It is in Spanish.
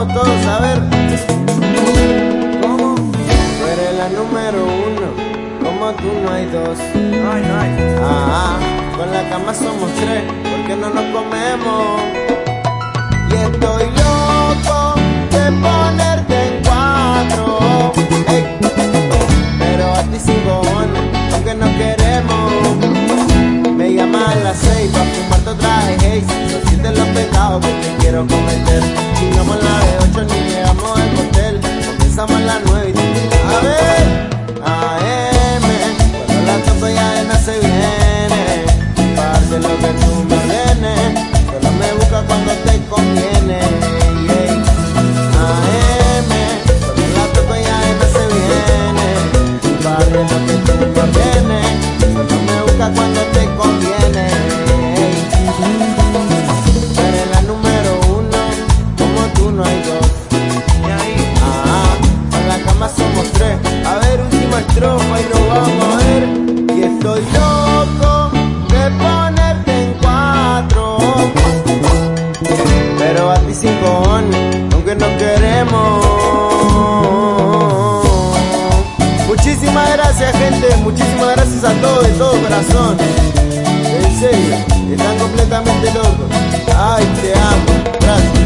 vamos todos a ver. ¿Cómo? Tú eres la número uno, como tú no hay dos. No hay, no hay. Ah, con la cama somos tres, porque no nos comemos. Y estoy loco de ponerte en cuatro. Ey. Pero a ti sin cojones, aunque no queremos. Me llama a las seis, pa' fumarte otra vez, hey, son siete los pecados que te quiero cometer. Chingamos la de ocho ni llegamos al hotel. Comenzamos a las nueve y tú, a ver. AM, cuando la tope ya nada se viene. Parce lo que tú me ordenes. Solo me busca cuando te conviene. yeah. AM, cuando la tope ya nada se viene. Parce lo que tú me ordenes. Solo me busca cuando te conviene. Y nos vamos a ver. Y estoy loco de ponerte en cuatro. Pero a ti sin cojones, aunque no queremos. Muchísimas gracias, gente. Muchísimas gracias a todos de todo corazón. En serio, están completamente locos. Ay, te amo. Gracias.